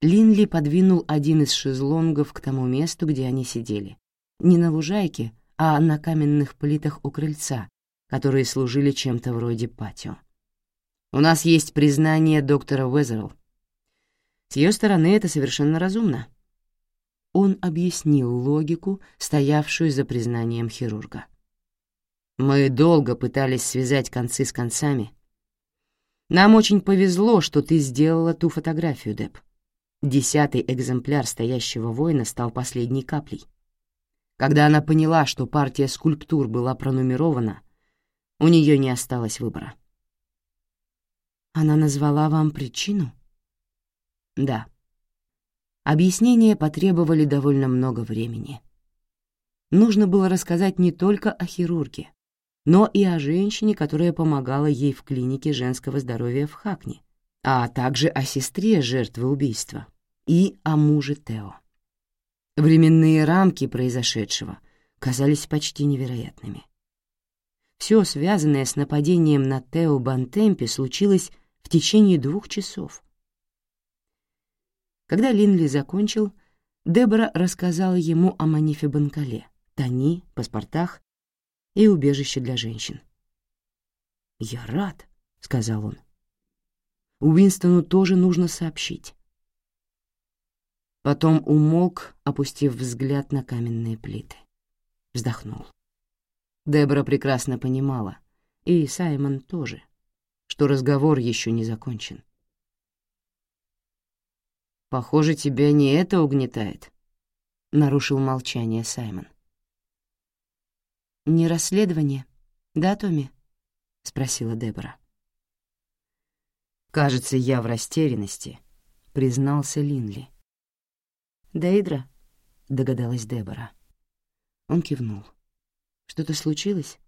Линли подвинул один из шезлонгов к тому месту, где они сидели. Не на лужайке, а на каменных плитах у крыльца, которые служили чем-то вроде патио. «У нас есть признание доктора Уэзерл. С ее стороны это совершенно разумно». Он объяснил логику, стоявшую за признанием хирурга. «Мы долго пытались связать концы с концами, нам очень повезло, что ты сделала ту фотографию, Деб. Десятый экземпляр стоящего воина стал последней каплей. Когда она поняла, что партия скульптур была пронумерована, у нее не осталось выбора. Она назвала вам причину? Да. Объяснения потребовали довольно много времени. Нужно было рассказать не только о хирурге, но и о женщине, которая помогала ей в клинике женского здоровья в Хакне, а также о сестре жертвы убийства и о муже Тео. Временные рамки произошедшего казались почти невероятными. Все, связанное с нападением на Тео Бантемпе, случилось в течение двух часов. Когда Линли закончил, Дебора рассказала ему о Манифе Банкале, Тони, паспортах и убежище для женщин. «Я рад», — сказал он. «Уинстону тоже нужно сообщить». Потом умолк, опустив взгляд на каменные плиты. Вздохнул. Дебора прекрасно понимала, и Саймон тоже, что разговор еще не закончен. «Похоже, тебя не это угнетает», — нарушил молчание Саймон. «Не расследование, да, Томми?» — спросила Дебора. «Кажется, я в растерянности», — признался Линли. «Дейдра?» — догадалась Дебора. Он кивнул. «Что-то случилось?»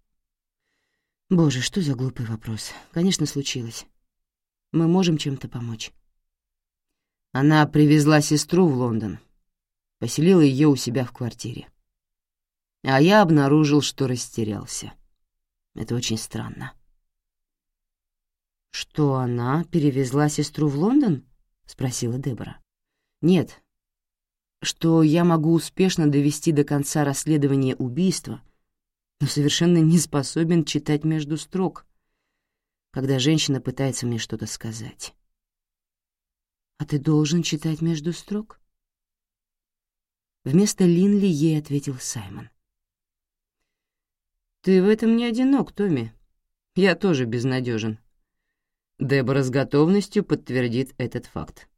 «Боже, что за глупый вопрос. Конечно, случилось. Мы можем чем-то помочь». Она привезла сестру в Лондон, поселила ее у себя в квартире а я обнаружил, что растерялся. Это очень странно. «Что она перевезла сестру в Лондон?» — спросила Дебора. «Нет. Что я могу успешно довести до конца расследование убийства, но совершенно не способен читать между строк, когда женщина пытается мне что-то сказать». «А ты должен читать между строк?» Вместо Линли ей ответил Саймон. «Ты в этом не одинок, Томми. Я тоже безнадежен. Дебора с готовностью подтвердит этот факт.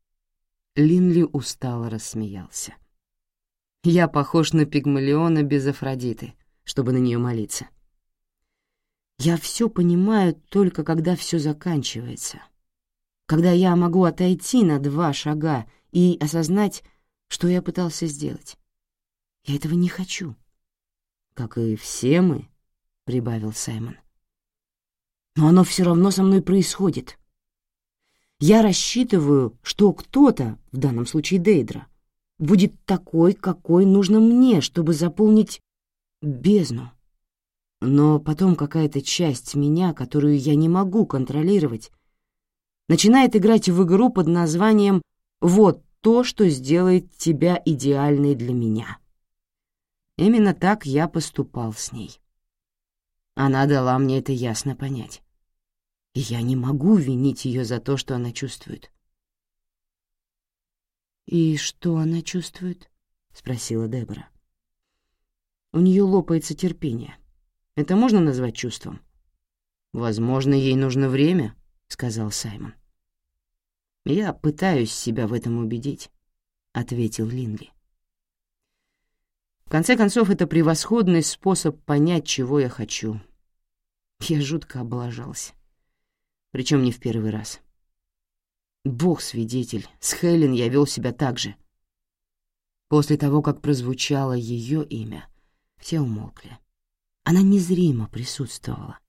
Линли устало рассмеялся. «Я похож на пигмалиона без Афродиты, чтобы на нее молиться. Я все понимаю только когда все заканчивается, когда я могу отойти на два шага и осознать, что я пытался сделать. Я этого не хочу. Как и все мы, — прибавил Саймон. «Но оно все равно со мной происходит. Я рассчитываю, что кто-то, в данном случае Дейдра, будет такой, какой нужно мне, чтобы заполнить бездну. Но потом какая-то часть меня, которую я не могу контролировать, начинает играть в игру под названием «Вот то, что сделает тебя идеальной для меня». Именно так я поступал с ней. Она дала мне это ясно понять. И я не могу винить ее за то, что она чувствует. «И что она чувствует?» — спросила Дебора. У нее лопается терпение. Это можно назвать чувством? «Возможно, ей нужно время», — сказал Саймон. «Я пытаюсь себя в этом убедить», — ответил Линли. В конце концов, это превосходный способ понять, чего я хочу. Я жутко облажался. Причем не в первый раз. Бог свидетель, с Хелен я вел себя так же. После того, как прозвучало ее имя, все умолкли. Она незримо присутствовала.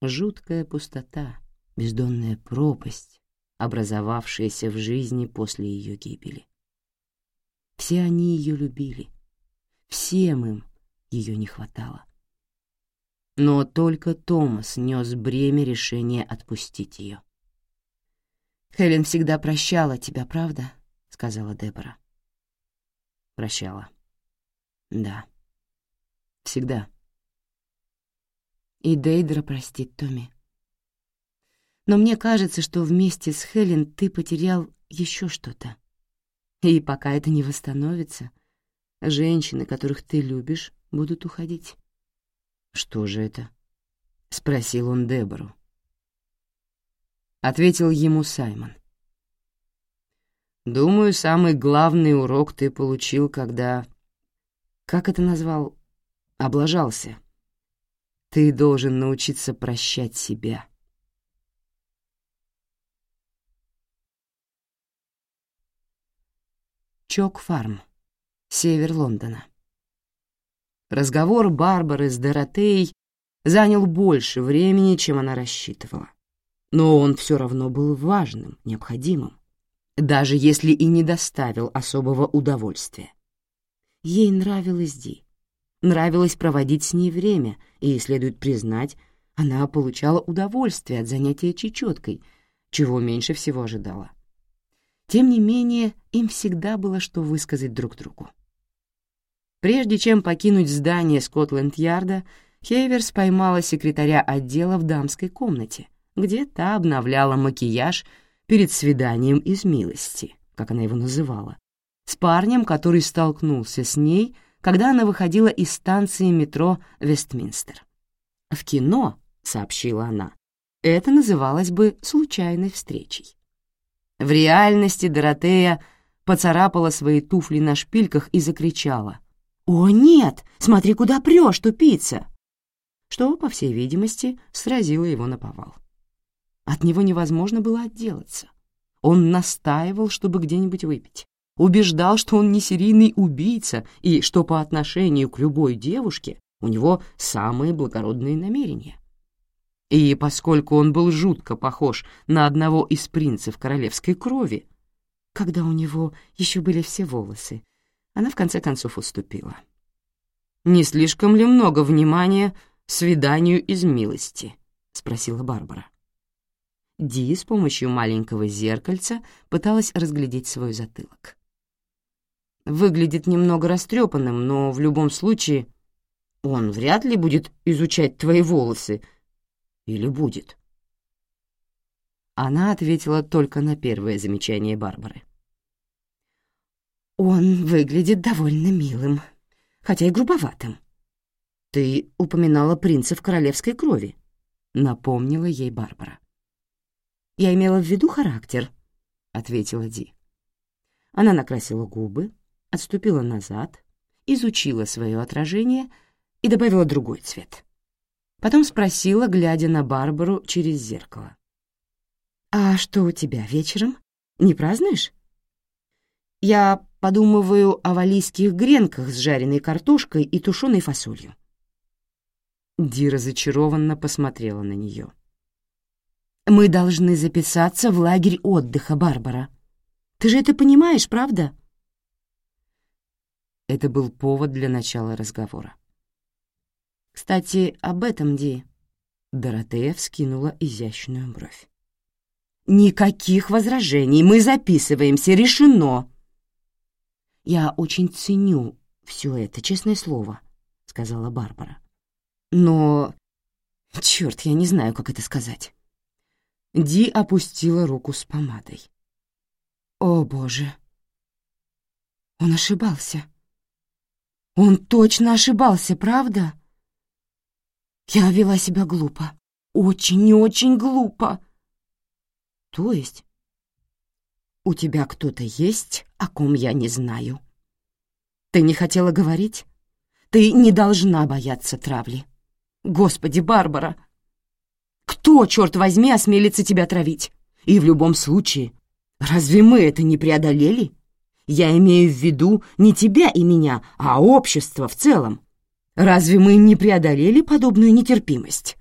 Жуткая пустота, бездонная пропасть, образовавшаяся в жизни после ее гибели. Все они ее любили. Всем им ее не хватало. Но только Томас нес бремя решения отпустить ее. «Хелен всегда прощала тебя, правда?» — сказала Дебора. Прощала. Да. Всегда. И Дейдера простит Томми. Но мне кажется, что вместе с Хелен ты потерял еще что-то. И пока это не восстановится, женщины, которых ты любишь, будут уходить. «Что же это?» — спросил он Дебору. Ответил ему Саймон. «Думаю, самый главный урок ты получил, когда... Как это назвал? Облажался. Ты должен научиться прощать себя». Чок-фарм, север Лондона. Разговор Барбары с Доротеей занял больше времени, чем она рассчитывала. Но он все равно был важным, необходимым, даже если и не доставил особого удовольствия. Ей нравилась Ди. Нравилось проводить с ней время, и, следует признать, она получала удовольствие от занятия чечеткой, чего меньше всего ожидала. Тем не менее, им всегда было что высказать друг другу. Прежде чем покинуть здание Скотланд-Ярда, Хейверс поймала секретаря отдела в дамской комнате, где та обновляла макияж перед свиданием из милости, как она его называла, с парнем, который столкнулся с ней, когда она выходила из станции метро Вестминстер. «В кино», — сообщила она, — «это называлось бы случайной встречей». В реальности Доротея поцарапала свои туфли на шпильках и закричала. «О, нет! Смотри, куда прешь, тупица!» Что, по всей видимости, сразило его на повал. От него невозможно было отделаться. Он настаивал, чтобы где-нибудь выпить. Убеждал, что он не серийный убийца и что по отношению к любой девушке у него самые благородные намерения. И поскольку он был жутко похож на одного из принцев королевской крови, когда у него еще были все волосы, она в конце концов уступила. «Не слишком ли много внимания свиданию из милости?» — спросила Барбара. Ди с помощью маленького зеркальца пыталась разглядеть свой затылок. «Выглядит немного растрепанным, но в любом случае он вряд ли будет изучать твои волосы», или будет?» Она ответила только на первое замечание Барбары. «Он выглядит довольно милым, хотя и грубоватым. Ты упоминала принца в королевской крови», — напомнила ей Барбара. «Я имела в виду характер», — ответила Ди. Она накрасила губы, отступила назад, изучила свое отражение и добавила другой цвет. Потом спросила, глядя на Барбару через зеркало. «А что у тебя вечером? Не празднуешь?» «Я подумываю о валийских гренках с жареной картошкой и тушеной фасолью». Ди разочарованно посмотрела на нее. «Мы должны записаться в лагерь отдыха, Барбара. Ты же это понимаешь, правда?» Это был повод для начала разговора. Кстати, об этом, Ди. Доротея вскинула изящную бровь. «Никаких возражений, мы записываемся, решено!» «Я очень ценю все это, честное слово», — сказала Барбара. «Но... Черт, я не знаю, как это сказать». Ди опустила руку с помадой. «О, Боже!» Он ошибался. Он точно ошибался, правда? Я вела себя глупо. Очень и очень глупо. То есть? У тебя кто-то есть, о ком я не знаю. Ты не хотела говорить? Ты не должна бояться травли. Господи, Барбара! Кто, черт возьми, осмелится тебя травить? И в любом случае, Разве мы это не преодолели? Я имею в виду не тебя и меня, а общество в целом. Разве мы не преодолели подобную нетерпимость?»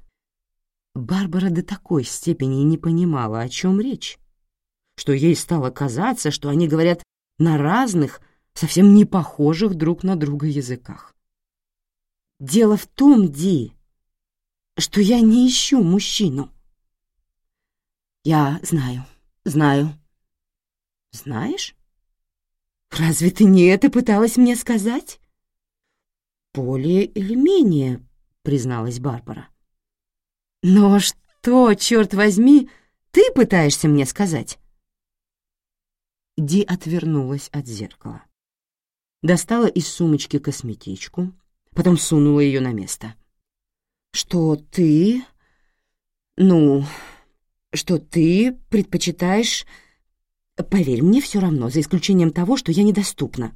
Барбара до такой степени не понимала, о чем речь, что ей стало казаться, что они говорят на разных, совсем не похожих друг на друга языках. «Дело в том, Ди, что я не ищу мужчину». «Я знаю, знаю». «Знаешь? Разве ты не это пыталась мне сказать?» «Более или менее», — призналась Барбара. «Но что, черт возьми, ты пытаешься мне сказать?» Ди отвернулась от зеркала. Достала из сумочки косметичку, потом сунула ее на место. «Что ты... ну, что ты предпочитаешь... Поверь, мне все равно, за исключением того, что я недоступна».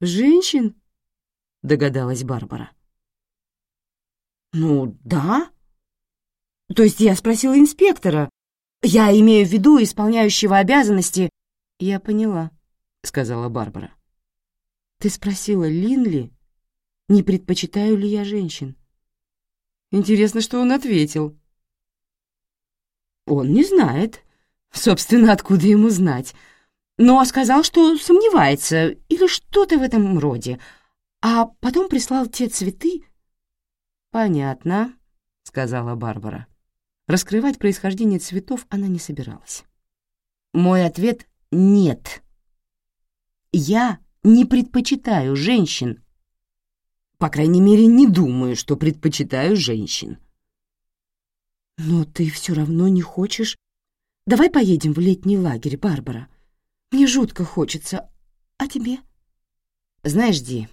«Женщин?» — догадалась Барбара. «Ну, да», то есть я спросила инспектора. Я имею в виду исполняющего обязанности. Я поняла, сказала Барбара. Ты спросила Линли, не предпочитаю ли я женщин. Интересно, что он ответил. Он не знает. Собственно, откуда ему знать? Но сказал, что сомневается или что-то в этом роде. А потом прислал те цветы. «Понятно», — сказала Барбара. Раскрывать происхождение цветов она не собиралась. Мой ответ — нет. Я не предпочитаю женщин. По крайней мере, не думаю, что предпочитаю женщин. Но ты все равно не хочешь... Давай поедем в летний лагерь, Барбара. Мне жутко хочется. А тебе? Знаешь, Ди,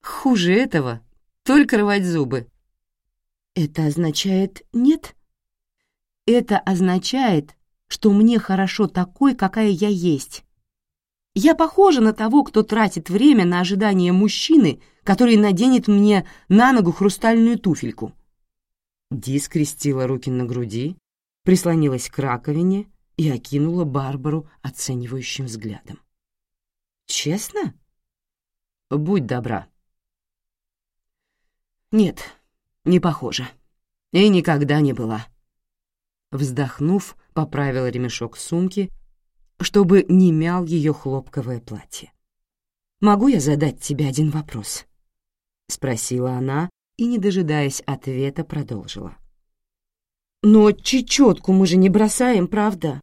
хуже этого только рвать зубы. Это означает «нет»? Это означает, что мне хорошо такой, какая я есть. Я похожа на того, кто тратит время на ожидание мужчины, который наденет мне на ногу хрустальную туфельку. Ди скрестила руки на груди, прислонилась к раковине и окинула Барбару оценивающим взглядом. «Честно? Будь добра». «Нет, не похоже. И никогда не была». Вздохнув, поправила ремешок сумки, чтобы не мял ее хлопковое платье. «Могу я задать тебе один вопрос?» — спросила она и, не дожидаясь ответа, продолжила. «Но чечетку мы же не бросаем, правда?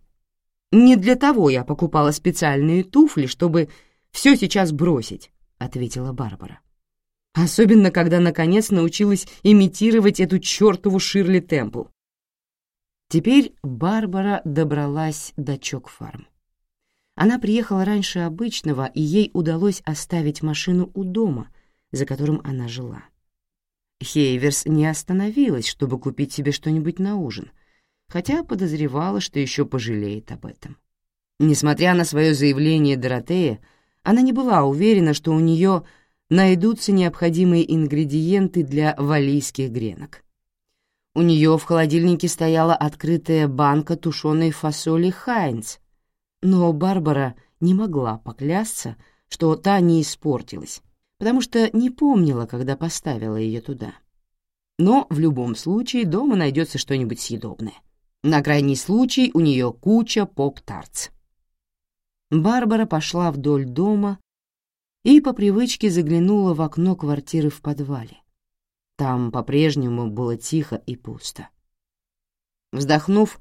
Не для того я покупала специальные туфли, чтобы все сейчас бросить», — ответила Барбара. «Особенно, когда наконец научилась имитировать эту чертову Ширли Темпл. Теперь Барбара добралась до Чок-фарм. Она приехала раньше обычного, и ей удалось оставить машину у дома, за которым она жила. Хейверс не остановилась, чтобы купить себе что-нибудь на ужин, хотя подозревала, что еще пожалеет об этом. Несмотря на свое заявление Доротея, она не была уверена, что у нее найдутся необходимые ингредиенты для валийских гренок. У нее в холодильнике стояла открытая банка тушеной фасоли «Хайнц», но Барбара не могла поклясться, что та не испортилась, потому что не помнила, когда поставила ее туда. Но в любом случае дома найдется что-нибудь съедобное. На крайний случай у нее куча поп-тартс. Барбара пошла вдоль дома и по привычке заглянула в окно квартиры в подвале. Там по-прежнему было тихо и пусто. Вздохнув,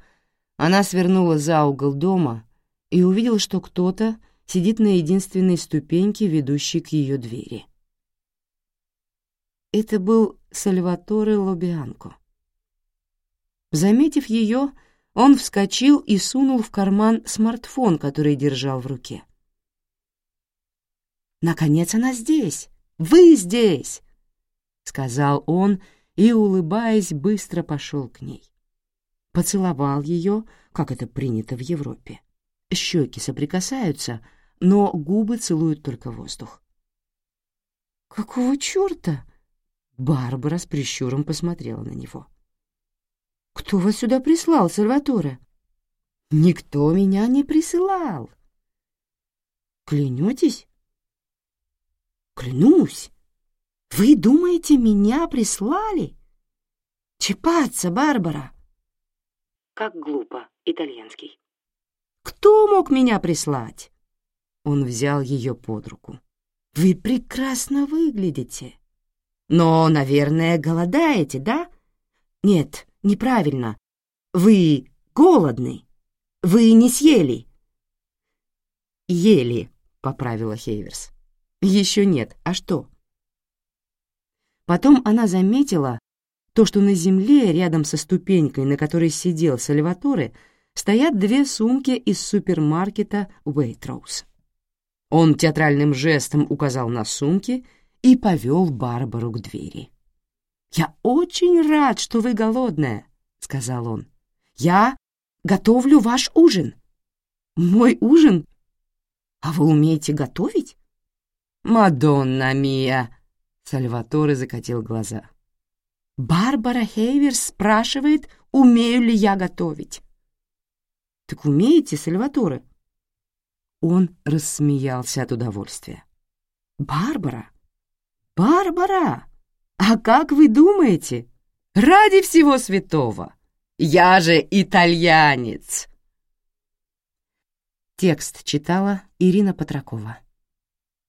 она свернула за угол дома и увидела, что кто-то сидит на единственной ступеньке, ведущей к ее двери. Это был Сальваторе Лобианко. Заметив ее, он вскочил и сунул в карман смартфон, который держал в руке. «Наконец она здесь! Вы здесь!» сказал он и, улыбаясь, быстро пошел к ней. Поцеловал ее, как это принято в Европе. Щеки соприкасаются, но губы целуют только воздух. «Какого черта?» Барбара с прищуром посмотрела на него. «Кто вас сюда прислал, Сальваторе?» Никто меня не присылал. Клянетесь? Клянусь. Вы думаете, меня прислали? Чепаться, Барбара. Как глупо, итальянский. Кто мог меня прислать? Он взял ее под руку. Вы прекрасно выглядите. Но, наверное, голодаете, да? Нет, неправильно. Вы голодны. Вы не съели. Ели, поправила Хейверс. Еще нет. А что? Потом она заметила то, что на земле, рядом со ступенькой, на которой сидел Сальваторе, стоят две сумки из супермаркета Уэйтроуз. Он театральным жестом указал на сумки и повел Барбару к двери. «Я очень рад, что вы голодная», — сказал он. «Я готовлю ваш ужин». «Мой ужин? А вы умеете готовить?» «Мадонна мия!» — Сальваторе закатил глаза. «Барбара Хейверс спрашивает, умею ли я готовить». «Так умеете, Сальваторе?» Он рассмеялся от удовольствия. «Барбара? Барбара! А как вы думаете? Ради всего святого! Я же итальянец!» Текст читала Ирина Патракова.